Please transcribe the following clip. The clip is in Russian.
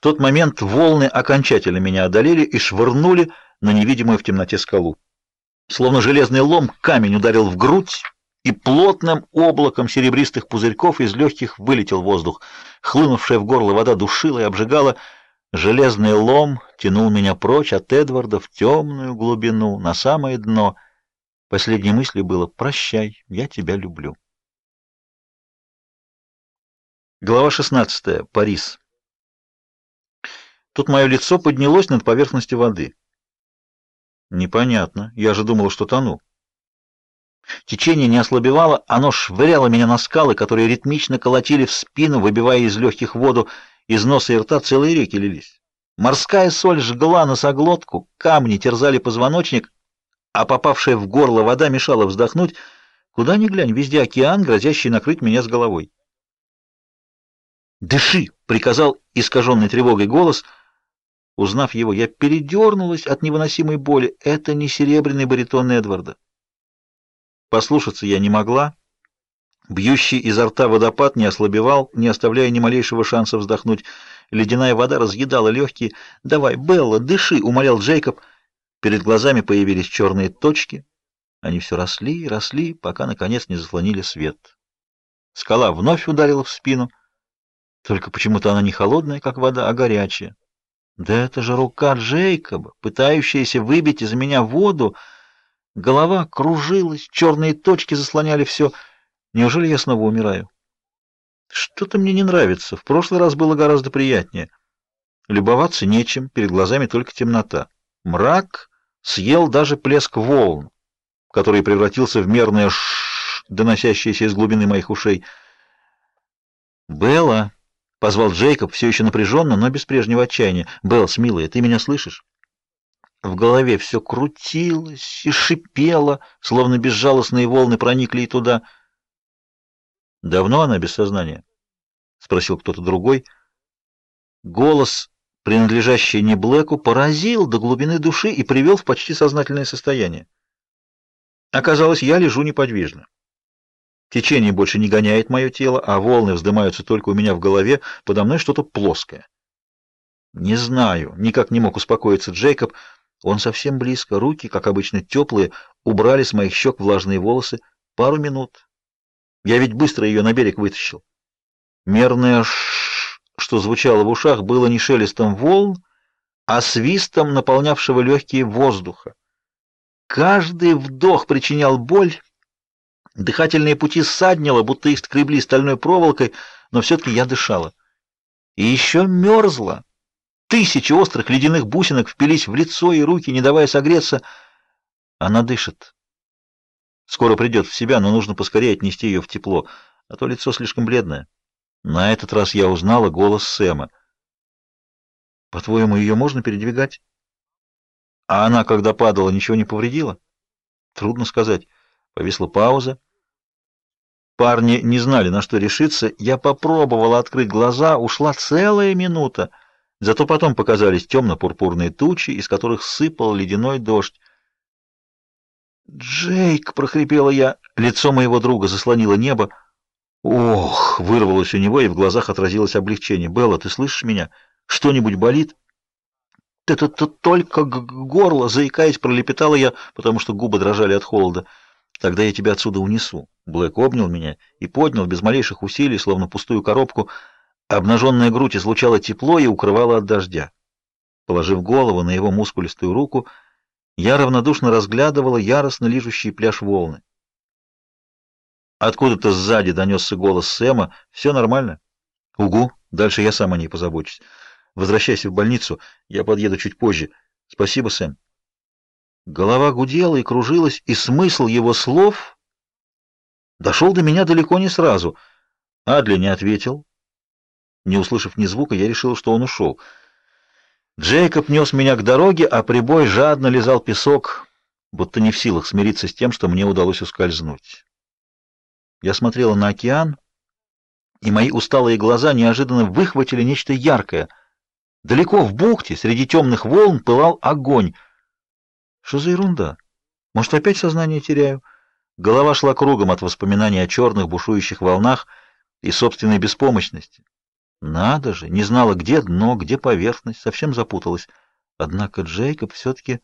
Тот момент волны окончательно меня одолели и швырнули на невидимую в темноте скалу. Словно железный лом, камень ударил в грудь, и плотным облаком серебристых пузырьков из легких вылетел воздух. Хлынувшая в горло вода душила и обжигала. Железный лом тянул меня прочь от Эдварда в темную глубину, на самое дно. Последней мыслью было «Прощай, я тебя люблю». Глава 16. Парис. Тут мое лицо поднялось над поверхностью воды. Непонятно. Я же думал, что тону. Течение не ослабевало, оно швыряло меня на скалы, которые ритмично колотили в спину, выбивая из легких воду, из носа и рта целые реки лились. Морская соль жгла носоглотку, камни терзали позвоночник, а попавшая в горло вода мешала вздохнуть. Куда ни глянь, везде океан, грозящий накрыть меня с головой. «Дыши!» — приказал искаженный тревогой голос. Узнав его, я передернулась от невыносимой боли. Это не серебряный баритон Эдварда. Послушаться я не могла. Бьющий изо рта водопад не ослабевал, не оставляя ни малейшего шанса вздохнуть. Ледяная вода разъедала легкие. «Давай, Белла, дыши!» — умолял Джейкоб. Перед глазами появились черные точки. Они все росли и росли, пока, наконец, не заслонили свет. Скала вновь ударила в спину — только почему-то она не холодная, как вода, а горячая. Да это же рука Джейкоба, пытающаяся выбить из меня воду. Голова кружилась, черные точки заслоняли все. Неужели я снова умираю? Что-то мне не нравится. В прошлый раз было гораздо приятнее. Любоваться нечем, перед глазами только темнота. Мрак съел даже плеск волн, который превратился в мерное ш, доносящееся из глубины моих ушей. Белла Позвал Джейкоб, все еще напряженно, но без прежнего отчаяния. «Беллс, милая, ты меня слышишь?» В голове все крутилось и шипело, словно безжалостные волны проникли и туда. «Давно она без сознания?» — спросил кто-то другой. Голос, принадлежащий не Блэку, поразил до глубины души и привел в почти сознательное состояние. Оказалось, я лежу неподвижно. Течение больше не гоняет мое тело, а волны вздымаются только у меня в голове, подо мной что-то плоское. Не знаю, никак не мог успокоиться Джейкоб. Он совсем близко, руки, как обычно, теплые, убрали с моих щек влажные волосы. Пару минут. Я ведь быстро ее на берег вытащил. Мерное ш, что звучало в ушах, было не шелестом волн, а свистом наполнявшего легкие воздуха. Каждый вдох причинял боль, Дыхательные пути ссаднило, будто их скребли стальной проволокой, но все-таки я дышала. И еще мерзла. Тысячи острых ледяных бусинок впились в лицо и руки, не давая согреться. Она дышит. Скоро придет в себя, но нужно поскорее отнести ее в тепло, а то лицо слишком бледное. На этот раз я узнала голос Сэма. «По-твоему, ее можно передвигать?» «А она, когда падала, ничего не повредила?» «Трудно сказать». Повисла пауза. Парни не знали, на что решиться. Я попробовала открыть глаза, ушла целая минута. Зато потом показались темно-пурпурные тучи, из которых сыпал ледяной дождь. «Джейк!» — прохрипела я. Лицо моего друга заслонило небо. «Ох!» — вырвалось у него, и в глазах отразилось облегчение. «Белла, ты слышишь меня? Что-нибудь болит?» «Это-то только горло!» — заикаясь, пролепетала я, потому что губы дрожали от холода. Тогда я тебя отсюда унесу. Блэк обнял меня и поднял без малейших усилий, словно пустую коробку. Обнаженная грудь излучала тепло и укрывала от дождя. Положив голову на его мускулистую руку, я равнодушно разглядывала яростно лижущий пляж волны. Откуда-то сзади донесся голос Сэма. «Все нормально?» «Угу. Дальше я сам о ней позабочусь. Возвращайся в больницу. Я подъеду чуть позже. Спасибо, Сэм». Голова гудела и кружилась, и смысл его слов дошел до меня далеко не сразу. Адли не ответил. Не услышав ни звука, я решил, что он ушел. Джейкоб нес меня к дороге, а прибой жадно лизал песок, будто не в силах смириться с тем, что мне удалось ускользнуть. Я смотрела на океан, и мои усталые глаза неожиданно выхватили нечто яркое. Далеко в бухте, среди темных волн, пылал огонь — что за ерунда? Может, опять сознание теряю? Голова шла кругом от воспоминаний о черных бушующих волнах и собственной беспомощности. Надо же, не знала, где дно, где поверхность, совсем запуталась. Однако Джейкоб все-таки